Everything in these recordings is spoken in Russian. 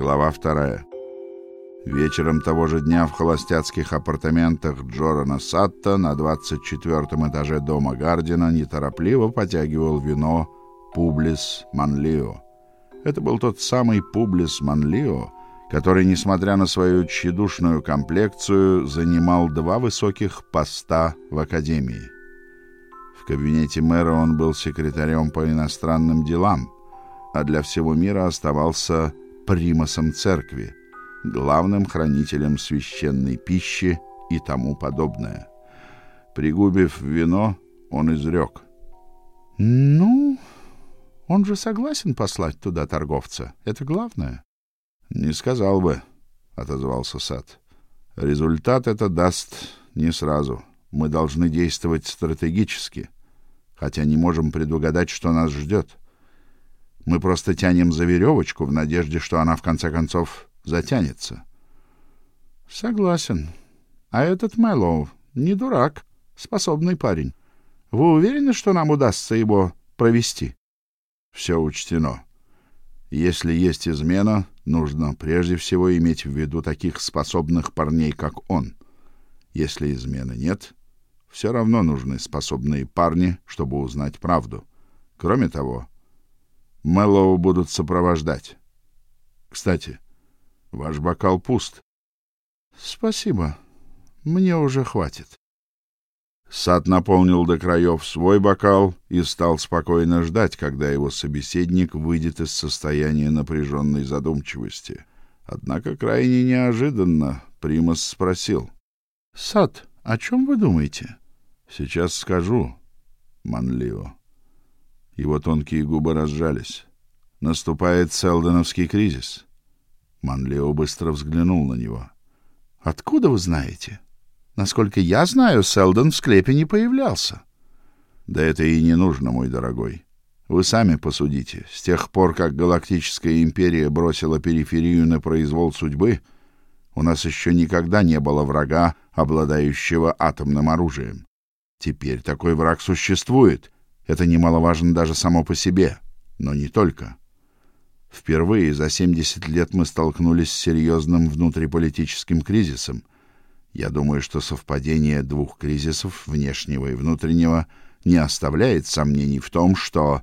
Глава вторая. Вечером того же дня в холостяцких апартаментах Джорана Сатта на 24 этаже дома Гардина неторопливо потягивал вино Публис Манлио. Это был тот самый Публис Манлио, который, несмотря на свою тщедушную комплекцию, занимал два высоких поста в академии. В кабинете мэра он был секретарем по иностранным делам, а для всего мира оставался примасом церкви, главным хранителем священной пищи и тому подобное. Пригубив вино, он изрек. «Ну, он же согласен послать туда торговца. Это главное». «Не сказал бы», — отозвался Сад. «Результат это даст не сразу. Мы должны действовать стратегически, хотя не можем предугадать, что нас ждет. Мы просто тянем за веревочку в надежде, что она в конце концов затянется. Согласен. А этот Мэллоу не дурак, способный парень. Вы уверены, что нам удастся его провести? Все учтено. Если есть измена, нужно прежде всего иметь в виду таких способных парней, как он. Если измены нет, все равно нужны способные парни, чтобы узнать правду. Кроме того, Мэллоу будут сопровождать. Кстати, ваш бокал пуст. Спасибо. Мне уже хватит. Сад наполнил до краев свой бокал и стал спокойно ждать, когда его собеседник выйдет из состояния напряженной задумчивости. Однако крайне неожиданно Примас спросил: "Сад, о чем вы думаете?" "Сейчас скажу, Манлио. Его тонкие губы разжались. Наступает Селдоновский кризис. Манлео быстро взглянул на него. Откуда вы знаете? Насколько я знаю, Селдон в склепе не появлялся. Да это и не нужно, мой дорогой. Вы сами посудите. С тех пор, как галактическая империя бросила периферию на произвол судьбы, у нас еще никогда не было врага, обладающего атомным оружием. Теперь такой враг существует, это немаловажно даже само по себе, но не только. Впервые за 70 лет мы столкнулись с серьезным внутриполитическим кризисом. Я думаю, что совпадение двух кризисов, внешнего и внутреннего, не оставляет сомнений в том, что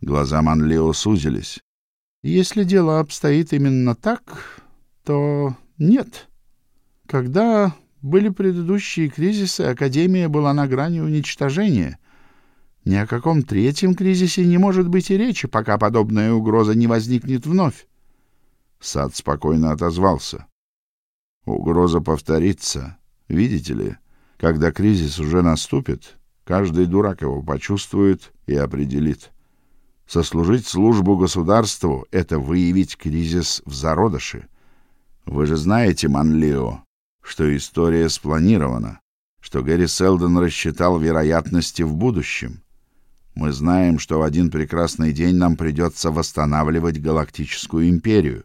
глаза Манлио сузились. Если дело обстоит именно так, то нет. Когда были предыдущие кризисы, академия была на грани уничтожения. Ни о каком третьем кризисе не может быть и речи, пока подобная угроза не возникнет вновь. Сад спокойно отозвался. Угроза повторится. Видите ли, когда кризис уже наступит, каждый дурак его почувствует и определит. Сослужить службу государству — это выявить кризис в зародыше. Вы же знаете, Манлио, что история спланирована, что Гэри Селдон рассчитал вероятности в будущем. Мы знаем, что в один прекрасный день нам придется восстанавливать галактическую империю.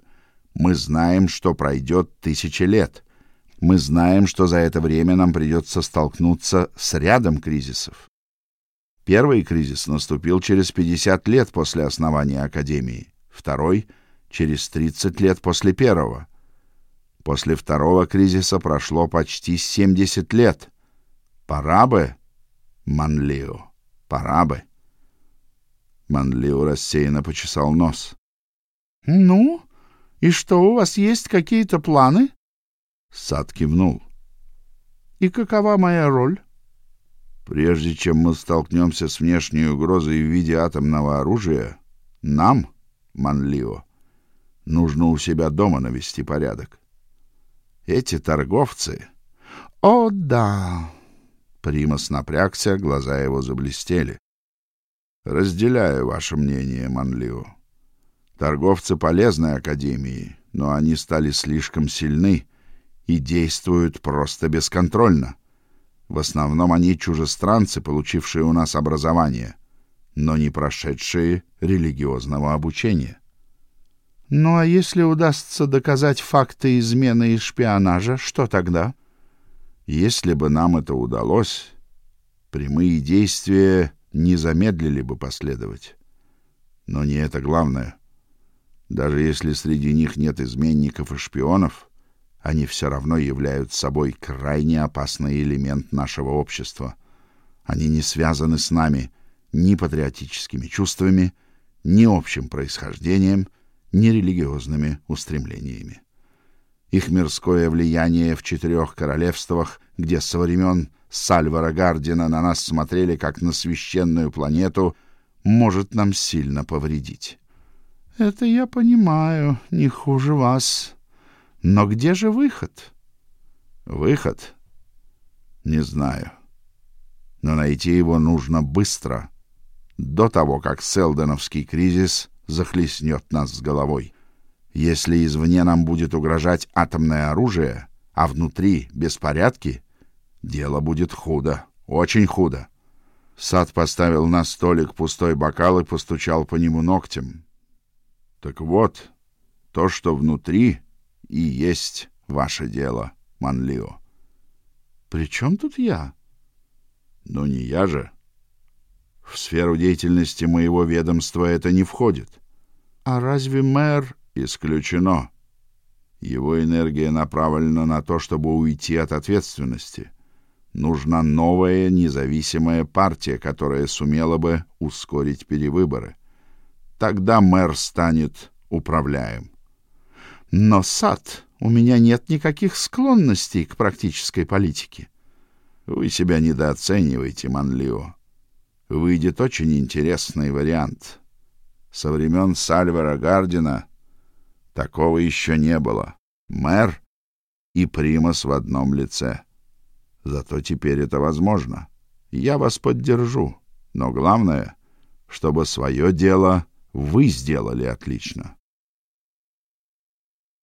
Мы знаем, что пройдет тысячи лет. Мы знаем, что за это время нам придется столкнуться с рядом кризисов. Первый кризис наступил через 50 лет после основания Академии, второй — через 30 лет после первого. После второго кризиса прошло почти 70 лет. Пора бы, Манлио, пора бы. Манлио рассеянно почесал нос. — Ну, и что, у вас есть какие-то планы? Сад кивнул. — И какова моя роль? — Прежде чем мы столкнемся с внешней угрозой в виде атомного оружия, нам, Манлио, нужно у себя дома навести порядок. Эти торговцы... — О, да! Примас напрягся, глаза его заблестели. Разделяю ваше мнение, Манлио. Торговцы полезны академии, но они стали слишком сильны и действуют просто бесконтрольно. В основном они чужестранцы, получившие у нас образование, но не прошедшие религиозного обучения. Ну а если удастся доказать факты измены и шпионажа, что тогда? Если бы нам это удалось, прямые действия не замедлили бы последовать. Но не это главное. Даже если среди них нет изменников и шпионов, они все равно являются собой крайне опасный элемент нашего общества. Они не связаны с нами ни патриотическими чувствами, ни общим происхождением, ни религиозными устремлениями. Их мирское влияние в четырех королевствах, где со времен Сальвара Гардина на нас смотрели как на священную планету, может нам сильно повредить. Это я понимаю, не хуже вас. Но где же выход? Выход? Не знаю. Но найти его нужно быстро, до того, как Селденовский кризис захлестнет нас с головой. Если извне нам будет угрожать атомное оружие, а внутри беспорядки, дело будет худо, очень худо. Сад поставил на столик пустой бокал и постучал по нему ногтем. Так вот, то, что внутри, и есть ваше дело, Манлио. При чем тут я? Ну не я же. В сферу деятельности моего ведомства это не входит. А разве мэр исключено? Его энергия направлена на то, чтобы уйти от ответственности. Нужна новая независимая партия, которая сумела бы ускорить перевыборы. Тогда мэр станет управляем. Но сад, у меня нет никаких склонностей к практической политике. Вы себя недооцениваете, Манлио. Выйдет очень интересный вариант. Со времен Сальвера Гардина такого еще не было. Мэр и примас в одном лице. Зато теперь это возможно. Я вас поддержу. Но главное, чтобы свое дело вы сделали отлично.